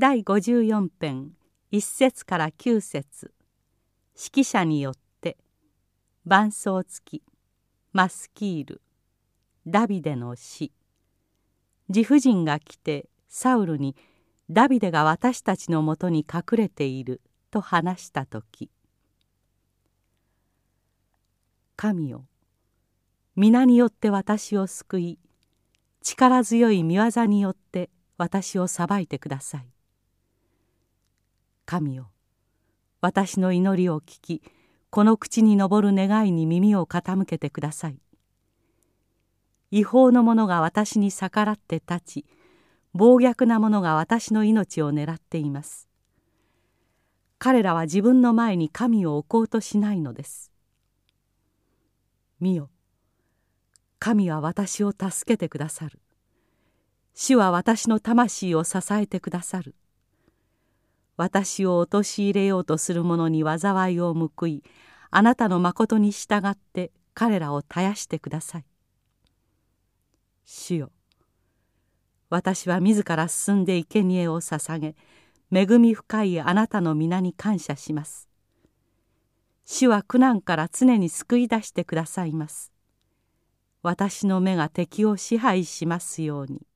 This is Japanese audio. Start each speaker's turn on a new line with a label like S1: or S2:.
S1: 第54編1節から9節。指揮者によって伴奏付きマスキールダビデの死。自婦人が来てサウルにダビデが私たちのもとに隠れていると話した時。神よ皆によって私を救い力強い見業によって私を裁いてください。神よ。私の祈りを聞きこの口に上る願いに耳を傾けてください。違法の者が私に逆らって立ち暴虐な者が私の命を狙っています。彼らは自分の前に神を置こうとしないのです。見よ。神は私を助けてくださる。主は私の魂を支えてくださる。私を陥れようとする者に災いを報いあなたの誠に従って彼らを絶やしてください。主よ私は自ら進んで生贄を捧げ恵み深いあなたの皆に感謝します。主は苦難から常に救い出してくださいます。私の目が敵を支配しますように。